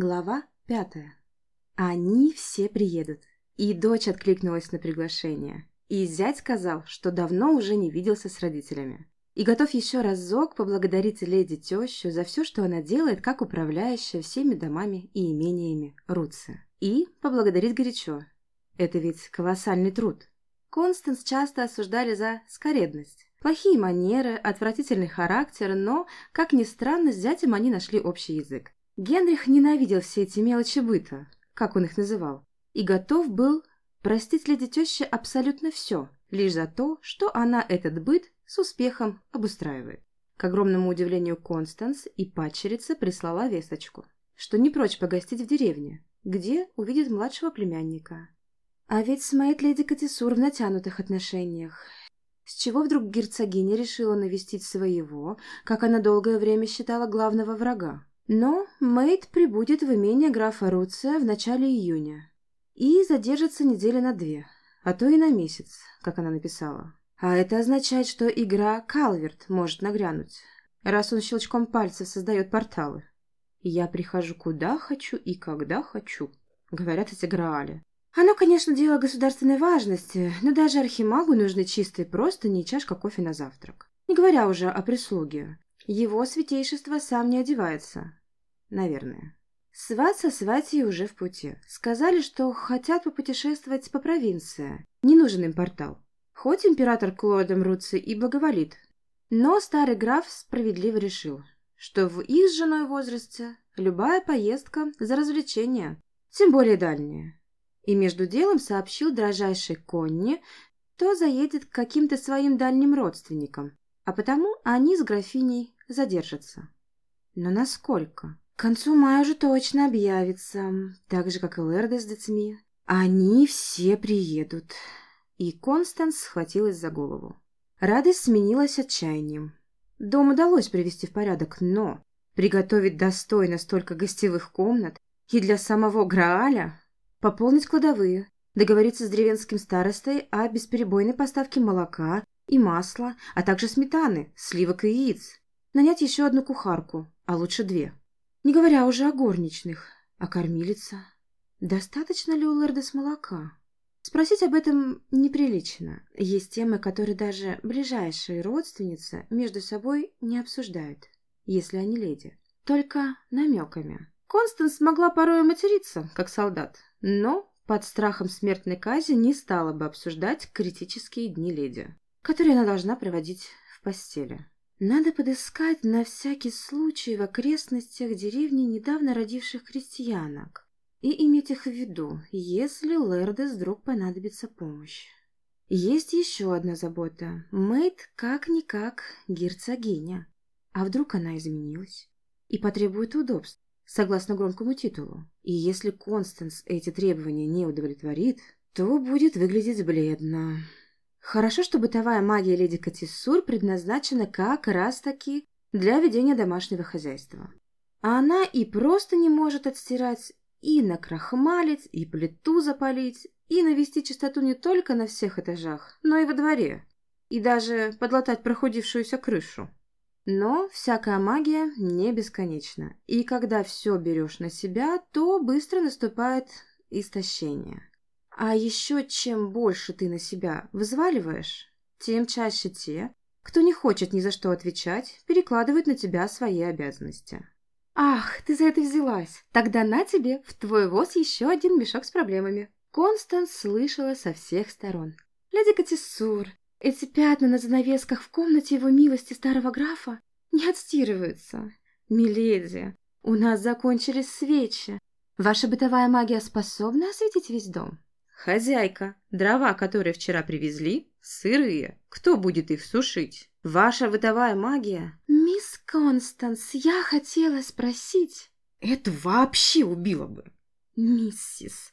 Глава пятая. Они все приедут. И дочь откликнулась на приглашение. И зять сказал, что давно уже не виделся с родителями. И готов еще разок поблагодарить леди тещу за все, что она делает, как управляющая всеми домами и имениями Руцы. И поблагодарить горячо. Это ведь колоссальный труд. Констанс часто осуждали за скоредность. Плохие манеры, отвратительный характер, но, как ни странно, с зятем они нашли общий язык. Генрих ненавидел все эти мелочи быта, как он их называл, и готов был простить леди теще абсолютно все, лишь за то, что она этот быт с успехом обустраивает. К огромному удивлению Констанс и падчерица прислала весточку, что не прочь погостить в деревне, где увидит младшего племянника. А ведь Смейт леди Катисур в натянутых отношениях. С чего вдруг герцогиня решила навестить своего, как она долгое время считала главного врага? Но Мэйд прибудет в имение графа Руция в начале июня и задержится недели на две, а то и на месяц, как она написала. А это означает, что игра Калверт может нагрянуть, раз он щелчком пальцев создает порталы. я прихожу куда хочу и когда хочу, говорят эти Граали. Оно, конечно, дело государственной важности, но даже архимагу нужны чистые простыни и чашка кофе на завтрак. Не говоря уже о прислуге. Его святейшество сам не одевается. Наверное. Сват со сватьей уже в пути. Сказали, что хотят попутешествовать по провинции. Не нужен им портал. Хоть император Клодом Руци и благоволит. Но старый граф справедливо решил, что в их с женой возрасте любая поездка за развлечение, тем более дальняя. И между делом сообщил дрожайшей Конни, что заедет к каким-то своим дальним родственникам, а потому они с графиней задержатся. Но насколько? К концу мая уже точно объявится, так же, как и Лерда с детьми. Они все приедут. И Констанс схватилась за голову. Радость сменилась отчаянием. Дом удалось привести в порядок, но приготовить достойно столько гостевых комнат и для самого Грааля, пополнить кладовые, договориться с деревенским старостой о бесперебойной поставке молока и масла, а также сметаны, сливок и яиц, нанять еще одну кухарку, а лучше две. Не говоря уже о горничных, а кормилица. Достаточно ли у Лердес молока? Спросить об этом неприлично. Есть темы, которые даже ближайшие родственницы между собой не обсуждают, если они леди. Только намеками. Констанс могла порой материться, как солдат, но под страхом смертной казни не стала бы обсуждать критические дни леди, которые она должна проводить в постели. Надо подыскать на всякий случай в окрестностях деревни недавно родивших крестьянок и иметь их в виду, если Лердес вдруг понадобится помощь. Есть еще одна забота. Мэйд как-никак герцогиня. А вдруг она изменилась и потребует удобств, согласно громкому титулу. И если Констанс эти требования не удовлетворит, то будет выглядеть бледно. Хорошо, что бытовая магия леди Катиссур предназначена как раз-таки для ведения домашнего хозяйства. А она и просто не может отстирать, и накрахмалить, и плиту запалить, и навести чистоту не только на всех этажах, но и во дворе, и даже подлатать прохудившуюся крышу. Но всякая магия не бесконечна, и когда все берешь на себя, то быстро наступает истощение. А еще чем больше ты на себя взваливаешь, тем чаще те, кто не хочет ни за что отвечать, перекладывают на тебя свои обязанности. «Ах, ты за это взялась! Тогда на тебе, в твой воз еще один мешок с проблемами!» Констанс слышала со всех сторон. «Леди Катиссур, эти пятна на занавесках в комнате его милости старого графа не отстирываются. Миледи, у нас закончились свечи. Ваша бытовая магия способна осветить весь дом?» «Хозяйка, дрова, которые вчера привезли, сырые. Кто будет их сушить? Ваша бытовая магия?» «Мисс Констанс, я хотела спросить...» «Это вообще убило бы!» «Миссис,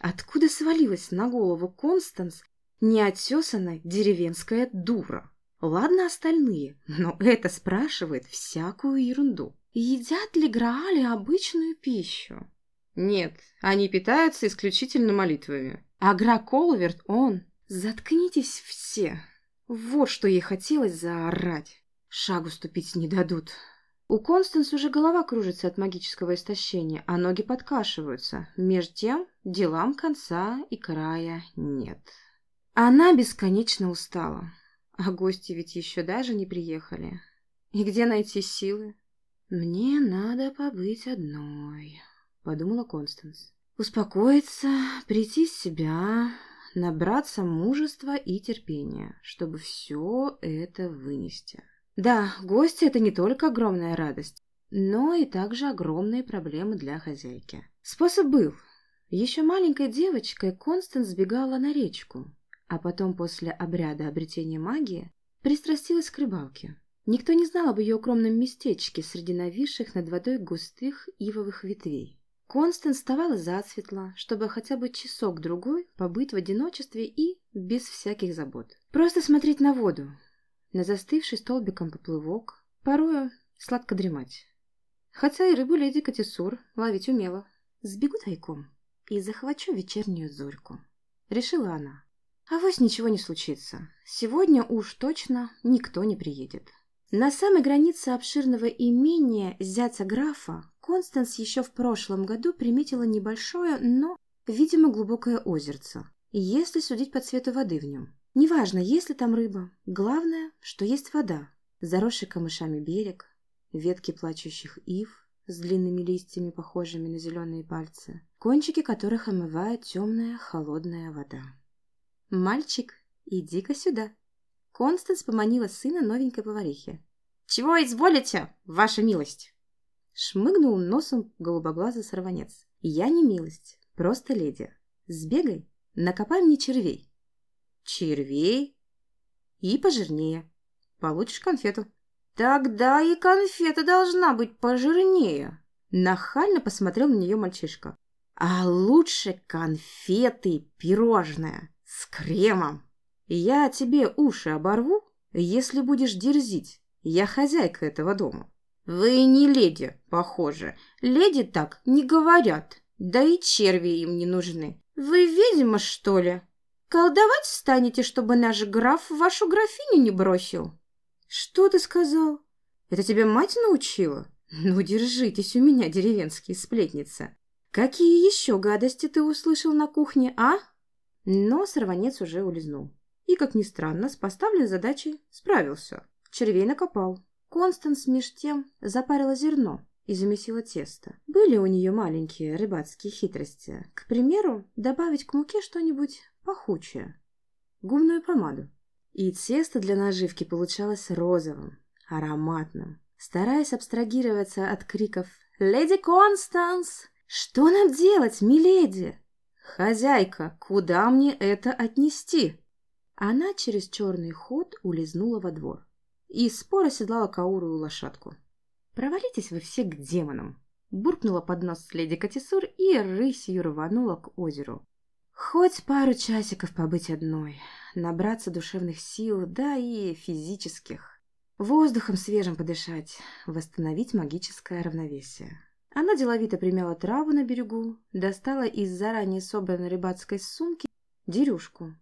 откуда свалилась на голову Констанс неотесанная деревенская дура?» Ладно остальные, но это спрашивает всякую ерунду. Едят ли Граали обычную пищу? Нет, они питаются исключительно молитвами. А Граколверт он. Заткнитесь все. Вот что ей хотелось заорать. Шагу ступить не дадут. У Констанс уже голова кружится от магического истощения, а ноги подкашиваются. Между тем, делам конца и края нет. Она бесконечно устала. А гости ведь еще даже не приехали. И где найти силы? «Мне надо побыть одной», — подумала Констанс. «Успокоиться, прийти в себя, набраться мужества и терпения, чтобы все это вынести». Да, гости – это не только огромная радость, но и также огромные проблемы для хозяйки. Способ был. Еще маленькой девочкой Констанс сбегала на речку, а потом после обряда обретения магии пристрастилась к рыбалке. Никто не знал об ее укромном местечке среди нависших над водой густых ивовых ветвей. Констанс вставала засветло, чтобы хотя бы часок-другой побыть в одиночестве и без всяких забот. Просто смотреть на воду, на застывший столбиком поплывок, порою сладко дремать. Хотя и рыбу леди Катисур ловить умела. Сбегу тайком и захвачу вечернюю зорьку. Решила она. А вось ничего не случится. Сегодня уж точно никто не приедет. На самой границе обширного имения зятя графа Констанс еще в прошлом году приметила небольшое, но, видимо, глубокое озерце, если судить по цвету воды в нем. Неважно, есть ли там рыба. Главное, что есть вода. Заросший камышами берег, ветки плачущих ив с длинными листьями, похожими на зеленые пальцы, кончики которых омывает темная холодная вода. «Мальчик, иди-ка сюда!» Констанс поманила сына новенькой поварихи. «Чего изволите, ваша милость?» Шмыгнул носом голубоглазый сорванец. «Я не милость, просто леди. Сбегай, накопай мне червей, червей и пожирнее. Получишь конфету. Тогда и конфета должна быть пожирнее. Нахально посмотрел на нее мальчишка. А лучше конфеты пирожное с кремом. Я тебе уши оборву, если будешь дерзить. Я хозяйка этого дома. Вы не леди, похоже. Леди так не говорят. Да и черви им не нужны. Вы ведьма, что ли? Колдовать станете, чтобы наш граф вашу графиню не бросил? Что ты сказал? Это тебя мать научила? Ну, держитесь у меня, деревенские сплетницы. Какие еще гадости ты услышал на кухне, а? Но сорванец уже улизнул. И, как ни странно, с поставленной задачей справился. Червей накопал. Констанс меж тем запарила зерно и замесила тесто. Были у нее маленькие рыбацкие хитрости. К примеру, добавить к муке что-нибудь пахучее. Губную помаду. И тесто для наживки получалось розовым, ароматным. Стараясь абстрагироваться от криков «Леди Констанс! Что нам делать, миледи?» «Хозяйка, куда мне это отнести?» Она через черный ход улизнула во двор и споро седлала каурую лошадку. «Провалитесь вы все к демонам!» Буркнула под нос леди Катисур и рысью рванула к озеру. Хоть пару часиков побыть одной, набраться душевных сил, да и физических. Воздухом свежим подышать, восстановить магическое равновесие. Она деловито примяла траву на берегу, достала из заранее собранной рыбацкой сумки дерюшку,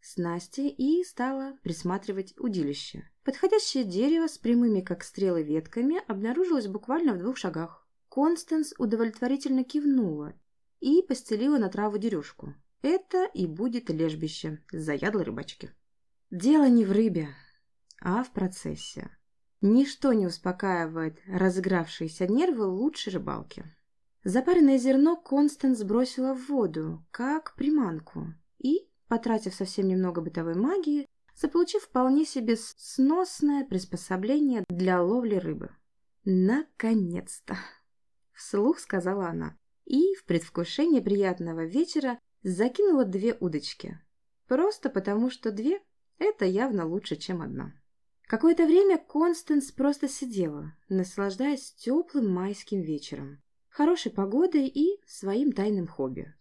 снасти и стала присматривать удилище. Подходящее дерево с прямыми, как стрелы, ветками обнаружилось буквально в двух шагах. Констанс удовлетворительно кивнула и постелила на траву дерюшку. Это и будет лежбище заядлой рыбачки. Дело не в рыбе, а в процессе. Ничто не успокаивает разыгравшиеся нервы лучше рыбалки. Запаренное зерно Констанс бросила в воду, как приманку, и, потратив совсем немного бытовой магии, заполучив вполне себе сносное приспособление для ловли рыбы. «Наконец-то!» — вслух сказала она, и в предвкушении приятного вечера закинула две удочки. Просто потому, что две – это явно лучше, чем одна. Какое-то время Констанс просто сидела, наслаждаясь теплым майским вечером, хорошей погодой и своим тайным хобби.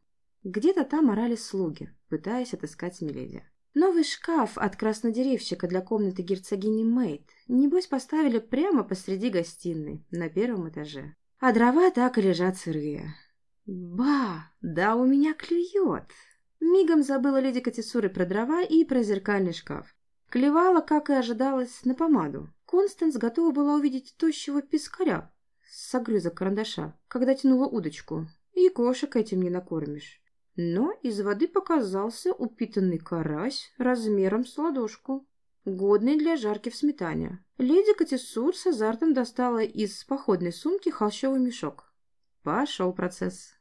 Где-то там орали слуги, пытаясь отыскать Миледи. Новый шкаф от краснодеревщика для комнаты герцогини Мейт, небось, поставили прямо посреди гостиной, на первом этаже. А дрова так и лежат сырые. Ба, да у меня клюет. Мигом забыла леди Катисуры про дрова и про зеркальный шкаф. Клевала, как и ожидалось, на помаду. Констанс готова была увидеть тощего пескаря с огрызок карандаша, когда тянула удочку, и кошек этим не накормишь. Но из воды показался упитанный карась размером с ладошку, годный для жарки в сметане. Леди Катисур с азартом достала из походной сумки холщовый мешок. Пошел процесс.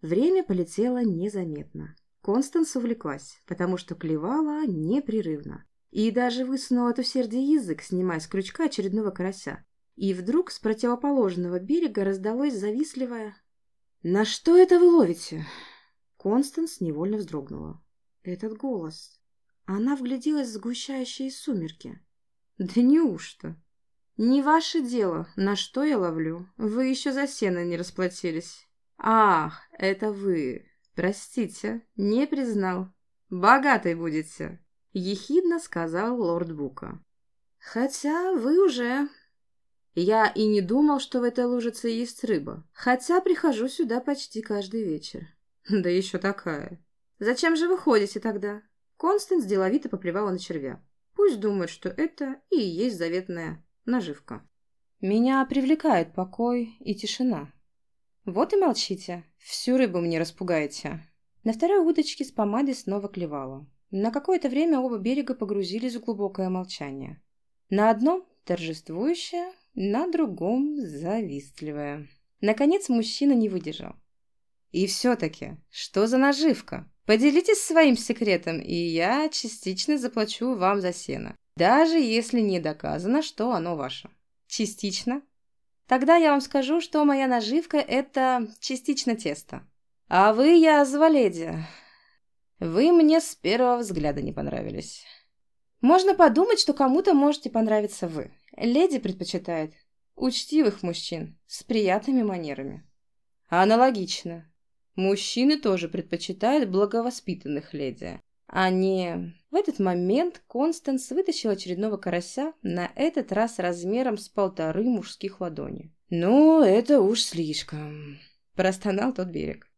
Время полетело незаметно. Констанс увлеклась, потому что клевала непрерывно. И даже высунула от усердия язык, снимая с крючка очередного карася. И вдруг с противоположного берега раздалось завистливое «На что это вы ловите?» Констанс невольно вздрогнула. Этот голос. Она вгляделась в сгущающие сумерки. «Да неужто?» «Не ваше дело, на что я ловлю. Вы еще за сено не расплатились». «Ах, это вы. Простите, не признал. Богатой будете», — ехидно сказал лорд Бука. «Хотя вы уже я и не думал, что в этой лужице есть рыба, хотя прихожу сюда почти каждый вечер. Да еще такая. Зачем же вы ходите тогда? Констанс деловито поплевала на червя. Пусть думает, что это и есть заветная наживка. Меня привлекает покой и тишина. Вот и молчите. Всю рыбу мне распугаете. На второй удочке с помадой снова клевала. На какое-то время оба берега погрузились в глубокое молчание. На одном торжествующее, на другом завистливая. Наконец мужчина не выдержал. «И все-таки, что за наживка? Поделитесь своим секретом, и я частично заплачу вам за сено, даже если не доказано, что оно ваше». «Частично?» «Тогда я вам скажу, что моя наживка – это частично тесто. А вы, я леди, вы мне с первого взгляда не понравились». Можно подумать, что кому-то можете понравиться вы. Леди предпочитает учтивых мужчин с приятными манерами. Аналогично. Мужчины тоже предпочитают благовоспитанных леди. А не... В этот момент Констанс вытащил очередного карася, на этот раз размером с полторы мужских ладони. «Ну, это уж слишком», – простонал тот берег.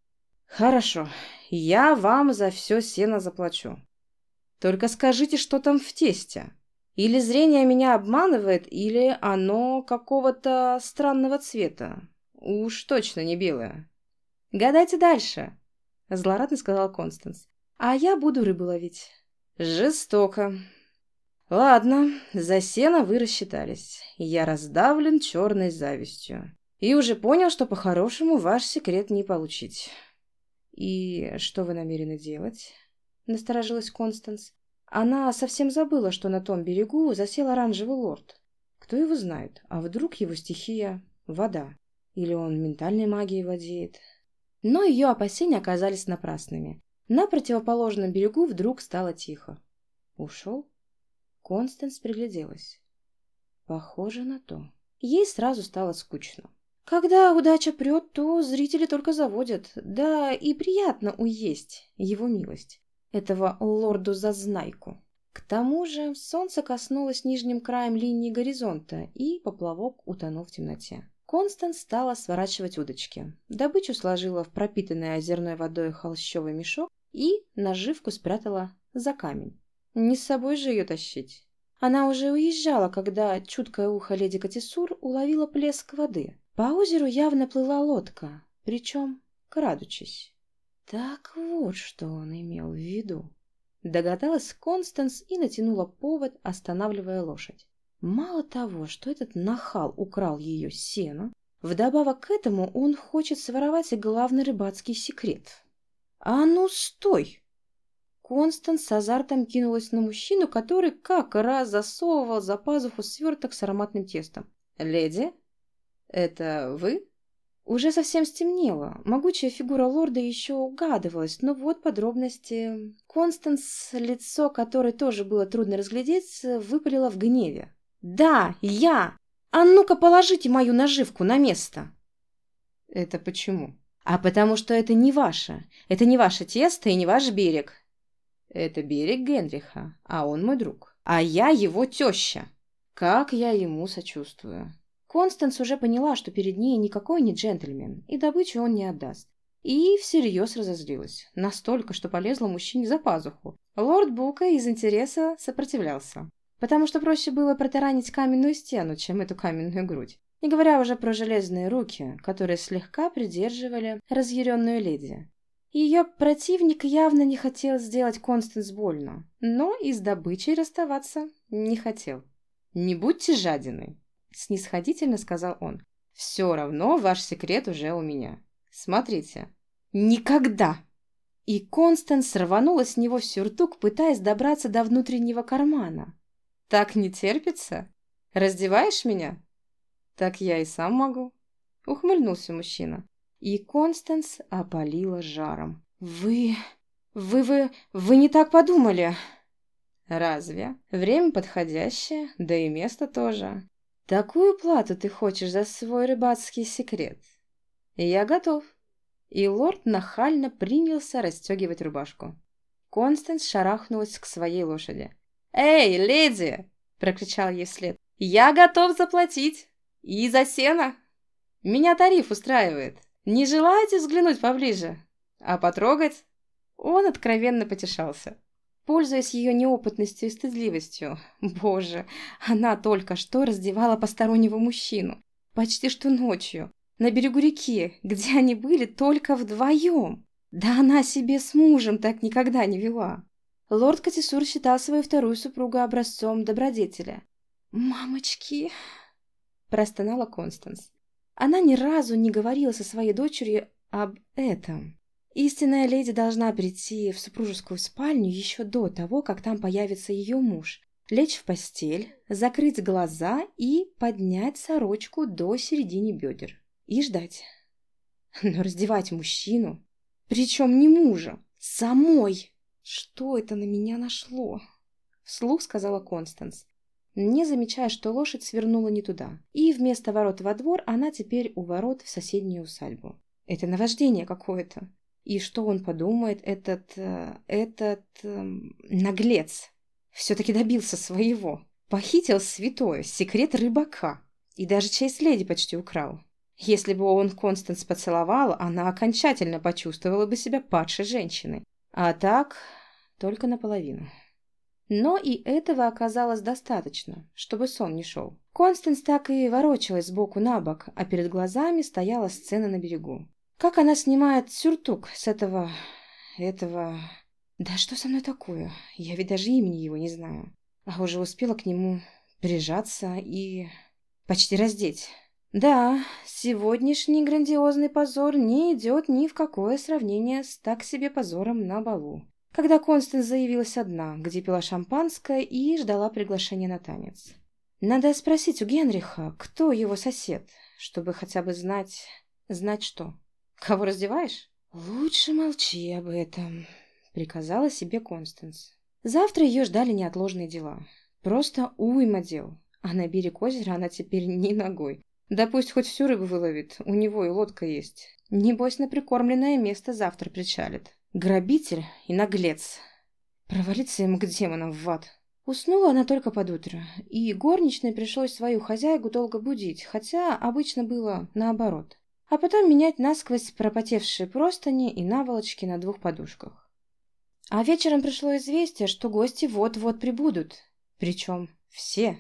«Хорошо, я вам за все сено заплачу. Только скажите, что там в тесте. Или зрение меня обманывает, или оно какого-то странного цвета. Уж точно не белое. Гадайте дальше, злорадно сказал Констанс. А я буду рыбу ловить. Жестоко. Ладно, за сено вы рассчитались. Я раздавлен черной завистью. И уже понял, что по-хорошему ваш секрет не получить. И что вы намерены делать? — насторожилась Констанс. Она совсем забыла, что на том берегу засел оранжевый лорд. Кто его знает, а вдруг его стихия — вода? Или он ментальной магией владеет? Но ее опасения оказались напрасными. На противоположном берегу вдруг стало тихо. Ушел? Констанс пригляделась. Похоже на то. Ей сразу стало скучно. Когда удача прет, то зрители только заводят. Да и приятно уесть его милость этого лорду-зазнайку. К тому же солнце коснулось нижним краем линии горизонта, и поплавок утонул в темноте. Констанс стала сворачивать удочки. Добычу сложила в пропитанный озерной водой холщовый мешок и наживку спрятала за камень. Не с собой же ее тащить. Она уже уезжала, когда чуткое ухо леди Катисур уловило плеск воды. По озеру явно плыла лодка, причем крадучись. Так вот, что он имел в виду. Догадалась Констанс и натянула повод, останавливая лошадь. Мало того, что этот нахал украл ее сено, вдобавок к этому он хочет своровать и главный рыбацкий секрет. «А ну, стой!» Констанс с азартом кинулась на мужчину, который как раз засовывал за пазуху сверток с ароматным тестом. «Леди, это вы?» Уже совсем стемнело. Могучая фигура лорда еще угадывалась, но вот подробности. Констанс, лицо которой тоже было трудно разглядеть, выпалило в гневе. «Да, я! А ну-ка положите мою наживку на место!» «Это почему?» «А потому что это не ваше. Это не ваше тесто и не ваш берег». «Это берег Генриха, а он мой друг. А я его теща. Как я ему сочувствую». Констанс уже поняла, что перед ней никакой не джентльмен, и добычу он не отдаст. И всерьез разозлилась. Настолько, что полезла мужчине за пазуху. Лорд Бука из интереса сопротивлялся. Потому что проще было протаранить каменную стену, чем эту каменную грудь. Не говоря уже про железные руки, которые слегка придерживали разъяренную леди. Ее противник явно не хотел сделать Констанс больно, но и с добычей расставаться не хотел. «Не будьте жадины», — снисходительно сказал он. «Все равно ваш секрет уже у меня. Смотрите». «Никогда!» И Констанс рванула с него в сюртук, пытаясь добраться до внутреннего кармана. «Так не терпится? Раздеваешь меня?» «Так я и сам могу», — ухмыльнулся мужчина. И Констанс опалила жаром. «Вы... вы... вы... вы не так подумали!» «Разве? Время подходящее, да и место тоже. Такую плату ты хочешь за свой рыбацкий секрет?» «Я готов». И лорд нахально принялся расстегивать рубашку. Констанс шарахнулась к своей лошади. «Эй, леди!» – прокричал ей вслед. «Я готов заплатить! И за сено! Меня тариф устраивает. Не желаете взглянуть поближе? А потрогать?» Он откровенно потешался. Пользуясь ее неопытностью и стыдливостью, боже, она только что раздевала постороннего мужчину. Почти что ночью, на берегу реки, где они были только вдвоем. Да она себе с мужем так никогда не вела. Лорд Катисур считал свою вторую супругу образцом добродетеля. «Мамочки!» – простонала Констанс. Она ни разу не говорила со своей дочерью об этом. Истинная леди должна прийти в супружескую спальню еще до того, как там появится ее муж, лечь в постель, закрыть глаза и поднять сорочку до середины бедер. И ждать. Но раздевать мужчину, причем не мужа, самой. Что это на меня нашло? Вслух сказала Констанс не замечая, что лошадь свернула не туда. И вместо ворот во двор она теперь у ворот в соседнюю усадьбу. Это наваждение какое-то. И что он подумает, этот... Э, этот... Э, наглец. Все-таки добился своего. Похитил святое, секрет рыбака. И даже честь леди почти украл. Если бы он Констанс поцеловал, она окончательно почувствовала бы себя падшей женщиной. А так, только наполовину. Но и этого оказалось достаточно, чтобы сон не шел. Констанс так и ворочалась сбоку на бок, а перед глазами стояла сцена на берегу. Как она снимает сюртук с этого... этого... Да что со мной такое? Я ведь даже имени его не знаю. А уже успела к нему прижаться и... почти раздеть. Да, сегодняшний грандиозный позор не идет ни в какое сравнение с так себе позором на балу когда Констанс заявилась одна, где пила шампанское и ждала приглашения на танец. Надо спросить у Генриха, кто его сосед, чтобы хотя бы знать... Знать что? Кого раздеваешь? Лучше молчи об этом, приказала себе Констанс. Завтра ее ждали неотложные дела. Просто уйма дел. А на берег озера она теперь не ногой. Да пусть хоть всю рыбу выловит, у него и лодка есть. Небось, на прикормленное место завтра причалит. Грабитель и наглец. Провалиться ему к демонам в ад. Уснула она только под утро, и горничной пришлось свою хозяйку долго будить, хотя обычно было наоборот. А потом менять насквозь пропотевшие простыни и наволочки на двух подушках. А вечером пришло известие, что гости вот-вот прибудут. Причем все.